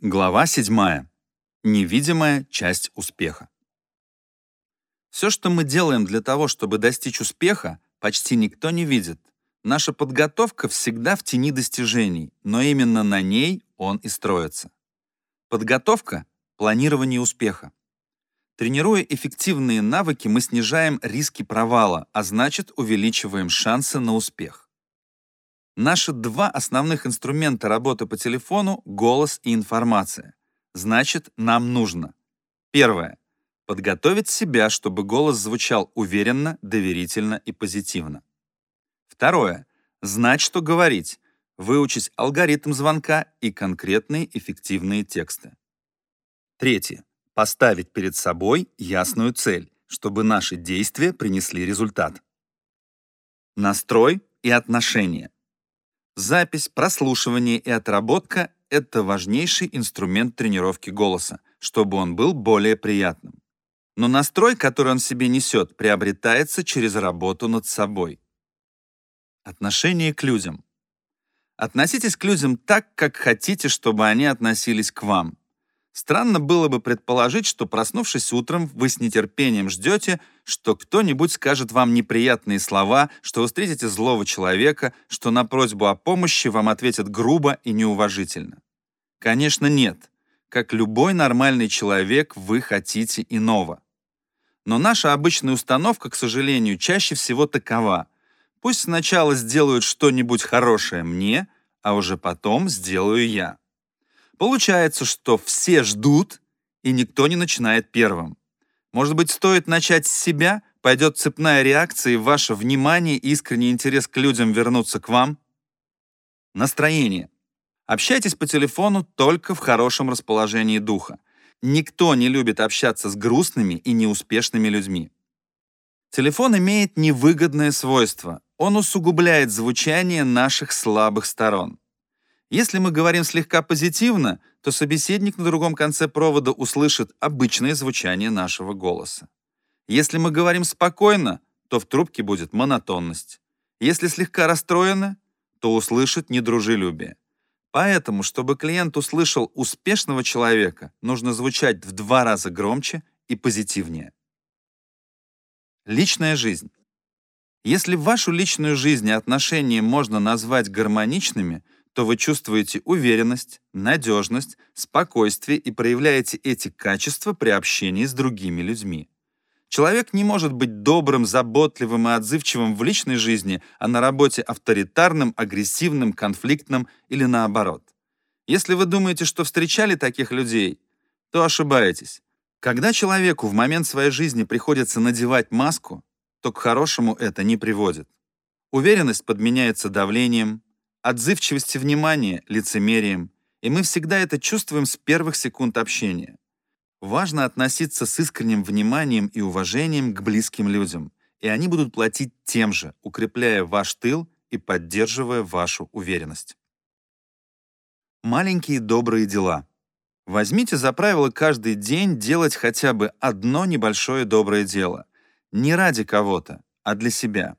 Глава 7. Невидимая часть успеха. Все, что мы делаем для того, чтобы достичь успеха, почти никто не видит. Наша подготовка всегда в тени достижений, но именно на ней он и строится. Подготовка — планирование успеха. Тренируя эффективные навыки, мы снижаем риски провала, а значит увеличиваем шансы на успех. Наши два основных инструмента работы по телефону — голос и информация. Значит, нам нужно. Первое. Подготовить себя, чтобы голос звучал уверенно, доверительно и позитивно. Второе. Знать, что говорить. Выучить алгоритм звонка и конкретные эффективные тексты. Третье. Поставить перед собой ясную цель, чтобы наши действия принесли результат. Настрой и отношения. Запись, прослушивание и отработка — это важнейший инструмент тренировки голоса, чтобы он был более приятным. Но настрой, который он себе несет, приобретается через работу над собой. Отношение к людям. Относитесь к людям так, как хотите, чтобы они относились к вам. Странно было бы предположить, что, проснувшись утром, вы с нетерпением ждете, что кто-нибудь скажет вам неприятные слова, что вы встретите злого человека, что на просьбу о помощи вам ответят грубо и неуважительно. Конечно, нет. Как любой нормальный человек, вы хотите иного. Но наша обычная установка, к сожалению, чаще всего такова. Пусть сначала сделают что-нибудь хорошее мне, а уже потом сделаю я. Получается, что все ждут, и никто не начинает первым. Может быть, стоит начать с себя, пойдет цепная реакция, и ваше внимание и искренний интерес к людям вернутся к вам? Настроение. Общайтесь по телефону только в хорошем расположении духа. Никто не любит общаться с грустными и неуспешными людьми. Телефон имеет невыгодное свойство. Он усугубляет звучание наших слабых сторон. Если мы говорим слегка позитивно, то собеседник на другом конце провода услышит обычное звучание нашего голоса. Если мы говорим спокойно, то в трубке будет монотонность. Если слегка расстроено, то услышит недружелюбие. Поэтому, чтобы клиент услышал успешного человека, нужно звучать в два раза громче и позитивнее. Личная жизнь. Если вашу личную жизнь и отношения можно назвать гармоничными – то вы чувствуете уверенность, надежность, спокойствие и проявляете эти качества при общении с другими людьми. Человек не может быть добрым, заботливым и отзывчивым в личной жизни, а на работе авторитарным, агрессивным, конфликтным или наоборот. Если вы думаете, что встречали таких людей, то ошибаетесь. Когда человеку в момент своей жизни приходится надевать маску, то к хорошему это не приводит. Уверенность подменяется давлением, отзывчивости внимания лицемерием, и мы всегда это чувствуем с первых секунд общения. Важно относиться с искренним вниманием и уважением к близким людям, и они будут платить тем же, укрепляя ваш тыл и поддерживая вашу уверенность. Маленькие добрые дела. Возьмите за правило каждый день делать хотя бы одно небольшое доброе дело. Не ради кого-то, а для себя.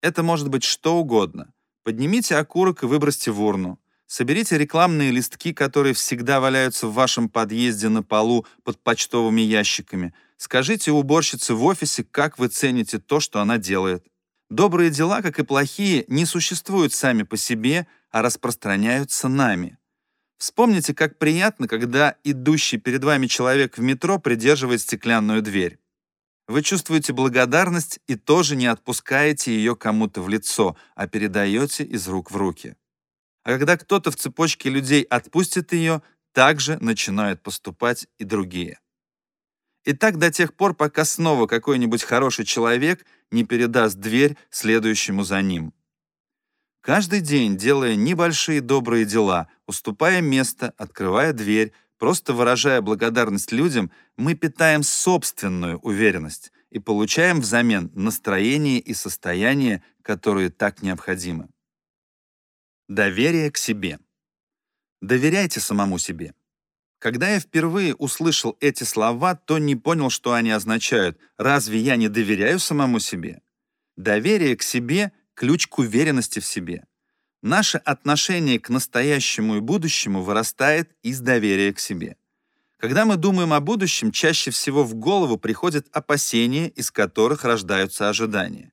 Это может быть что угодно. Поднимите окурок и выбросьте в урну. Соберите рекламные листки, которые всегда валяются в вашем подъезде на полу под почтовыми ящиками. Скажите уборщице в офисе, как вы цените то, что она делает. Добрые дела, как и плохие, не существуют сами по себе, а распространяются нами. Вспомните, как приятно, когда идущий перед вами человек в метро придерживает стеклянную дверь. Вы чувствуете благодарность и тоже не отпускаете ее кому-то в лицо, а передаете из рук в руки. А когда кто-то в цепочке людей отпустит ее, также начинают поступать и другие. И так до тех пор, пока снова какой-нибудь хороший человек не передаст дверь следующему за ним. Каждый день, делая небольшие добрые дела, уступая место, открывая дверь, Просто выражая благодарность людям, мы питаем собственную уверенность и получаем взамен настроение и состояние, которые так необходимы. Доверие к себе. Доверяйте самому себе. Когда я впервые услышал эти слова, то не понял, что они означают. Разве я не доверяю самому себе? Доверие к себе — ключ к уверенности в себе. Наше отношение к настоящему и будущему вырастает из доверия к себе. Когда мы думаем о будущем, чаще всего в голову приходят опасения, из которых рождаются ожидания.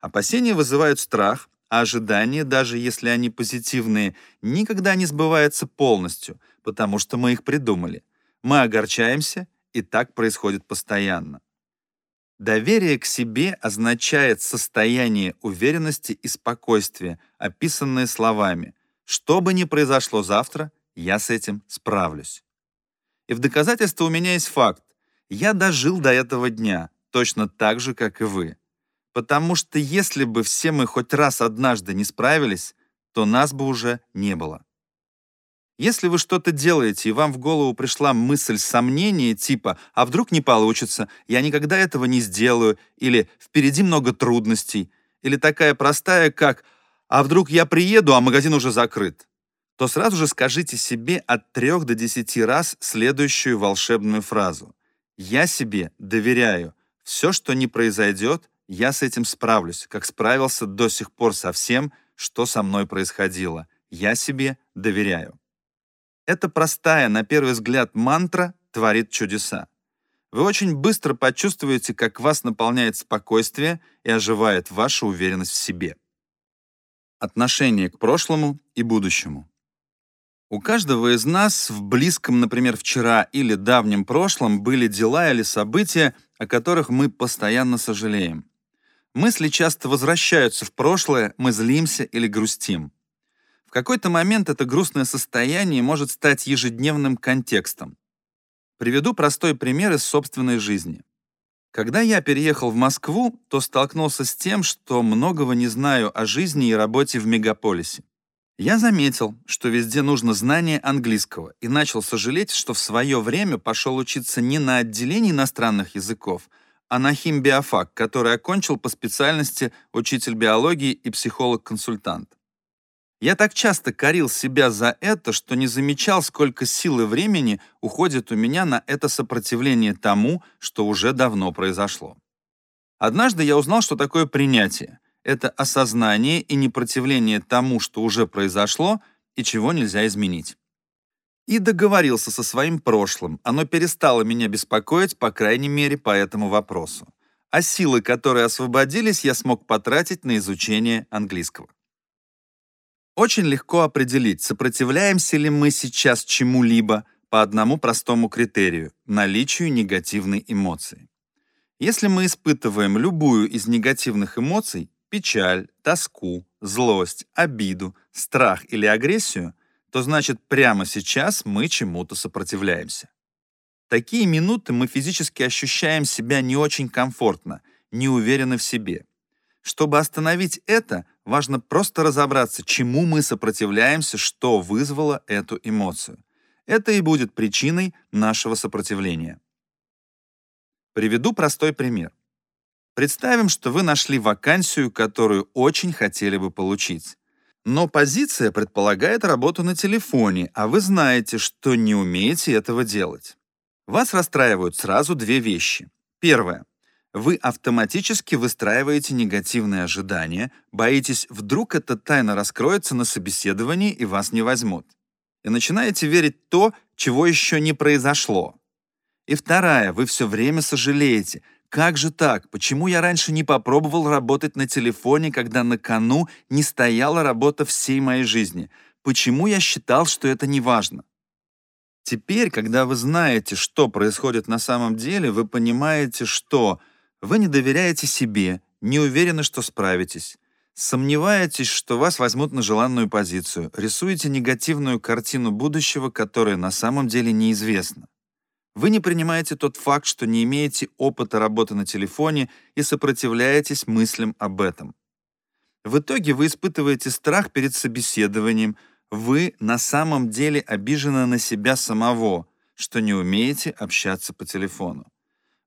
Опасения вызывают страх, а ожидания, даже если они позитивные, никогда не сбываются полностью, потому что мы их придумали. Мы огорчаемся, и так происходит постоянно. Доверие к себе означает состояние уверенности и спокойствия, описанное словами «Что бы ни произошло завтра, я с этим справлюсь». И в доказательство у меня есть факт. Я дожил до этого дня, точно так же, как и вы. Потому что если бы все мы хоть раз однажды не справились, то нас бы уже не было. Если вы что-то делаете, и вам в голову пришла мысль сомнения типа «а вдруг не получится», «я никогда этого не сделаю» или «впереди много трудностей», или такая простая, как «а вдруг я приеду, а магазин уже закрыт», то сразу же скажите себе от трех до десяти раз следующую волшебную фразу. «Я себе доверяю. Все, что не произойдет, я с этим справлюсь, как справился до сих пор со всем, что со мной происходило. Я себе доверяю». Эта простая, на первый взгляд, мантра творит чудеса. Вы очень быстро почувствуете, как вас наполняет спокойствие и оживает ваша уверенность в себе. Отношение к прошлому и будущему. У каждого из нас в близком, например, вчера или давнем прошлом были дела или события, о которых мы постоянно сожалеем. Мысли часто возвращаются в прошлое, мы злимся или грустим. Какой-то момент это грустное состояние может стать ежедневным контекстом. Приведу простой пример из собственной жизни. Когда я переехал в Москву, то столкнулся с тем, что многого не знаю о жизни и работе в мегаполисе. Я заметил, что везде нужно знание английского, и начал сожалеть, что в свое время пошел учиться не на отделение иностранных языков, а на химбиофак, который окончил по специальности учитель биологии и психолог-консультант. Я так часто корил себя за это, что не замечал, сколько сил и времени уходит у меня на это сопротивление тому, что уже давно произошло. Однажды я узнал, что такое принятие. Это осознание и непротивление тому, что уже произошло и чего нельзя изменить. И договорился со своим прошлым. Оно перестало меня беспокоить, по крайней мере, по этому вопросу. А силы, которые освободились, я смог потратить на изучение английского. Очень легко определить, сопротивляемся ли мы сейчас чему-либо по одному простому критерию – наличию негативной эмоции. Если мы испытываем любую из негативных эмоций – печаль, тоску, злость, обиду, страх или агрессию, то значит прямо сейчас мы чему-то сопротивляемся. Такие минуты мы физически ощущаем себя не очень комфортно, не уверены в себе. Чтобы остановить это, Важно просто разобраться, чему мы сопротивляемся, что вызвало эту эмоцию. Это и будет причиной нашего сопротивления. Приведу простой пример. Представим, что вы нашли вакансию, которую очень хотели бы получить. Но позиция предполагает работу на телефоне, а вы знаете, что не умеете этого делать. Вас расстраивают сразу две вещи. Первое вы автоматически выстраиваете негативные ожидания, боитесь, вдруг эта тайна раскроется на собеседовании и вас не возьмут. И начинаете верить то, чего еще не произошло. И вторая, вы все время сожалеете. Как же так? Почему я раньше не попробовал работать на телефоне, когда на кону не стояла работа всей моей жизни? Почему я считал, что это не важно? Теперь, когда вы знаете, что происходит на самом деле, вы понимаете, что вы не доверяете себе, не уверены, что справитесь. Сомневаетесь, что вас возьмут на желанную позицию, рисуете негативную картину будущего, которая на самом деле неизвестна. Вы не принимаете тот факт, что не имеете опыта работы на телефоне и сопротивляетесь мыслям об этом. В итоге вы испытываете страх перед собеседованием, вы на самом деле обижены на себя самого, что не умеете общаться по телефону.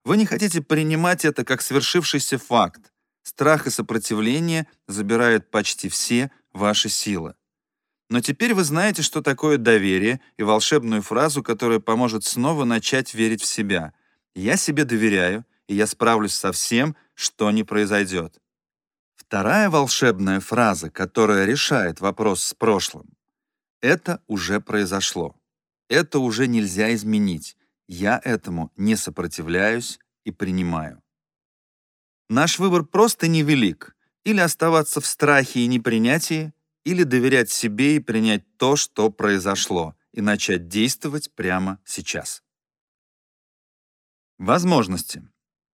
Вы не хотите принимать это как свершившийся факт. Страх и сопротивление забирают почти все ваши силы. Но теперь вы знаете, что такое доверие и волшебную фразу, которая поможет снова начать верить в себя. «Я себе доверяю, и я справлюсь со всем, что не произойдет». Вторая волшебная фраза, которая решает вопрос с прошлым. Это уже произошло. Это уже нельзя изменить. Я этому не сопротивляюсь и принимаю. Наш выбор просто невелик. Или оставаться в страхе и непринятии, или доверять себе и принять то, что произошло, и начать действовать прямо сейчас. Возможности.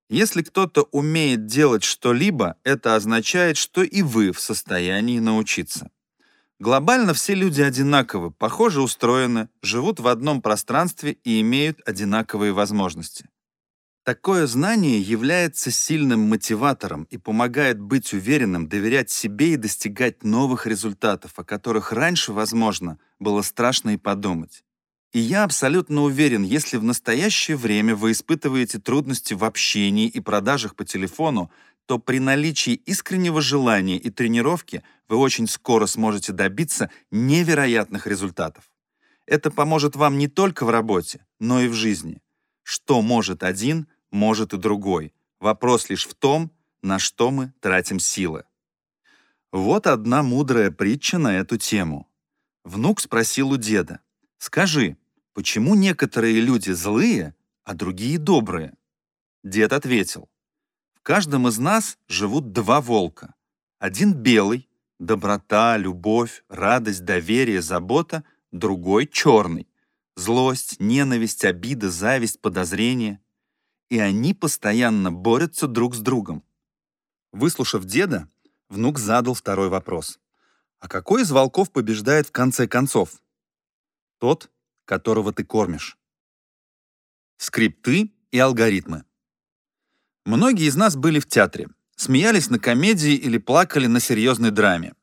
Если кто-то умеет делать что-либо, это означает, что и вы в состоянии научиться. Глобально все люди одинаковы, похоже устроены, живут в одном пространстве и имеют одинаковые возможности. Такое знание является сильным мотиватором и помогает быть уверенным, доверять себе и достигать новых результатов, о которых раньше, возможно, было страшно и подумать. И я абсолютно уверен, если в настоящее время вы испытываете трудности в общении и продажах по телефону, то при наличии искреннего желания и тренировки вы очень скоро сможете добиться невероятных результатов. Это поможет вам не только в работе, но и в жизни. Что может один, может и другой. Вопрос лишь в том, на что мы тратим силы. Вот одна мудрая притча на эту тему. Внук спросил у деда, «Скажи, почему некоторые люди злые, а другие добрые?» Дед ответил, «В каждом из нас живут два волка. Один белый, доброта, любовь, радость, доверие, забота, другой черный, злость, ненависть, обида, зависть, подозрение и они постоянно борются друг с другом. Выслушав деда, внук задал второй вопрос. А какой из волков побеждает в конце концов? Тот, которого ты кормишь. Скрипты и алгоритмы. Многие из нас были в театре, смеялись на комедии или плакали на серьезной драме.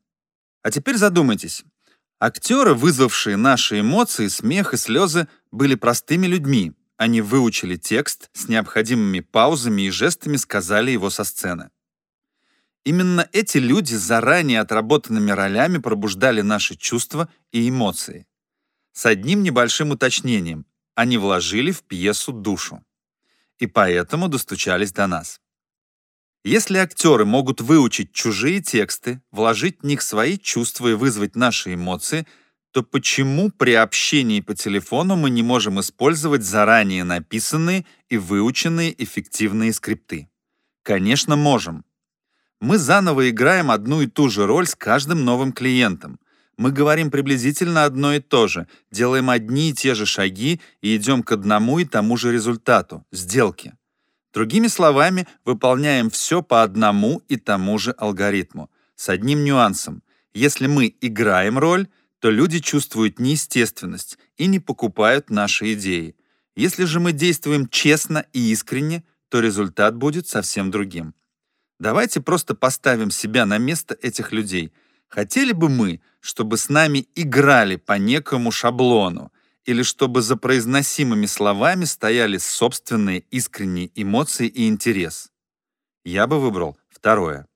А теперь задумайтесь. Актеры, вызвавшие наши эмоции, смех и слезы, были простыми людьми, они выучили текст, с необходимыми паузами и жестами сказали его со сцены. Именно эти люди заранее отработанными ролями пробуждали наши чувства и эмоции. С одним небольшим уточнением. Они вложили в пьесу душу. И поэтому достучались до нас. Если актеры могут выучить чужие тексты, вложить в них свои чувства и вызвать наши эмоции — то почему при общении по телефону мы не можем использовать заранее написанные и выученные эффективные скрипты? Конечно, можем. Мы заново играем одну и ту же роль с каждым новым клиентом. Мы говорим приблизительно одно и то же, делаем одни и те же шаги и идем к одному и тому же результату — сделке. Другими словами, выполняем все по одному и тому же алгоритму, с одним нюансом. Если мы играем роль — то люди чувствуют неестественность и не покупают наши идеи. Если же мы действуем честно и искренне, то результат будет совсем другим. Давайте просто поставим себя на место этих людей. Хотели бы мы, чтобы с нами играли по некому шаблону, или чтобы за произносимыми словами стояли собственные искренние эмоции и интерес? Я бы выбрал второе.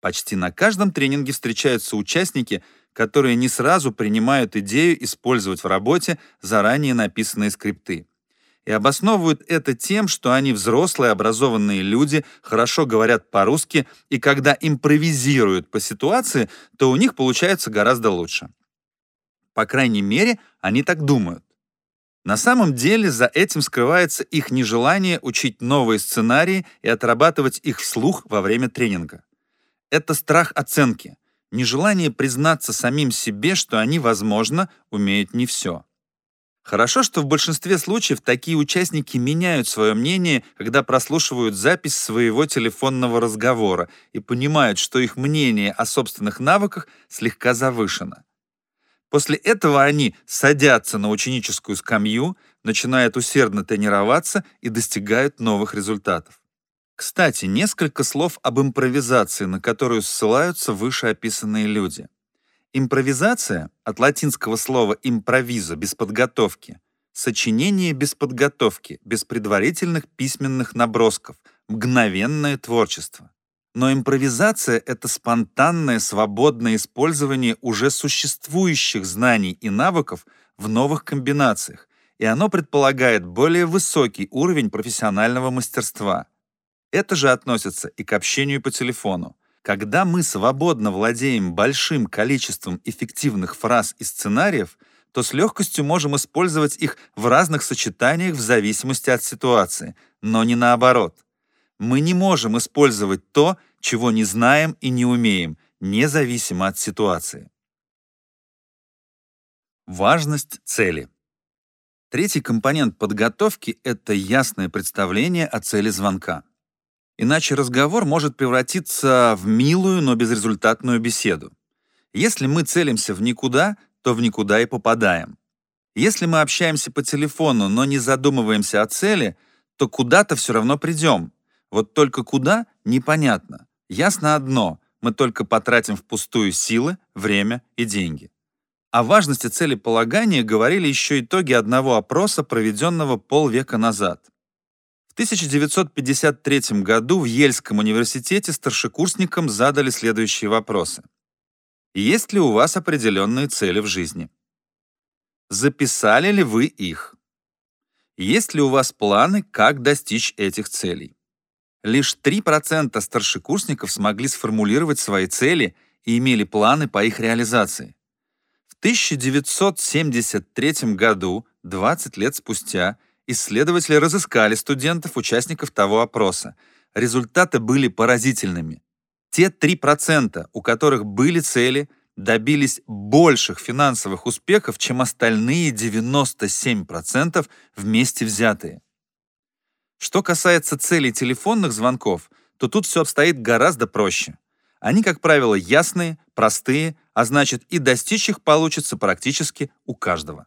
Почти на каждом тренинге встречаются участники, которые не сразу принимают идею использовать в работе заранее написанные скрипты. И обосновывают это тем, что они взрослые, образованные люди, хорошо говорят по-русски, и когда импровизируют по ситуации, то у них получается гораздо лучше. По крайней мере, они так думают. На самом деле за этим скрывается их нежелание учить новые сценарии и отрабатывать их вслух во время тренинга. Это страх оценки, нежелание признаться самим себе, что они, возможно, умеют не все. Хорошо, что в большинстве случаев такие участники меняют свое мнение, когда прослушивают запись своего телефонного разговора и понимают, что их мнение о собственных навыках слегка завышено. После этого они садятся на ученическую скамью, начинают усердно тренироваться и достигают новых результатов. Кстати, несколько слов об импровизации, на которую ссылаются вышеописанные люди. Импровизация, от латинского слова «импровизо» — без подготовки, сочинение без подготовки, без предварительных письменных набросков, мгновенное творчество. Но импровизация — это спонтанное, свободное использование уже существующих знаний и навыков в новых комбинациях, и оно предполагает более высокий уровень профессионального мастерства — это же относится и к общению по телефону. Когда мы свободно владеем большим количеством эффективных фраз и сценариев, то с легкостью можем использовать их в разных сочетаниях в зависимости от ситуации, но не наоборот. Мы не можем использовать то, чего не знаем и не умеем, независимо от ситуации. Важность цели. Третий компонент подготовки — это ясное представление о цели звонка. Иначе разговор может превратиться в милую, но безрезультатную беседу. Если мы целимся в никуда, то в никуда и попадаем. Если мы общаемся по телефону, но не задумываемся о цели, то куда-то все равно придем. Вот только куда — непонятно. Ясно одно — мы только потратим впустую силы, время и деньги. О важности целеполагания говорили еще итоги одного опроса, проведенного полвека назад. В 1953 году в Ельском университете старшекурсникам задали следующие вопросы. Есть ли у вас определенные цели в жизни? Записали ли вы их? Есть ли у вас планы, как достичь этих целей? Лишь 3% старшекурсников смогли сформулировать свои цели и имели планы по их реализации. В 1973 году, 20 лет спустя, Исследователи разыскали студентов, участников того опроса. Результаты были поразительными. Те 3%, у которых были цели, добились больших финансовых успехов, чем остальные 97% вместе взятые. Что касается целей телефонных звонков, то тут все обстоит гораздо проще. Они, как правило, ясные, простые, а значит и достичь их получится практически у каждого.